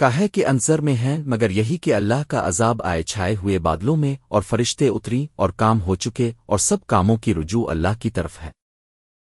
کا ہے کہ انصر میں ہیں، مگر یہی کہ اللہ کا عذاب آئے چھائے ہوئے بادلوں میں اور فرشتے اتری اور کام ہو چکے اور سب کاموں کی رجوع اللہ کی طرف ہے۔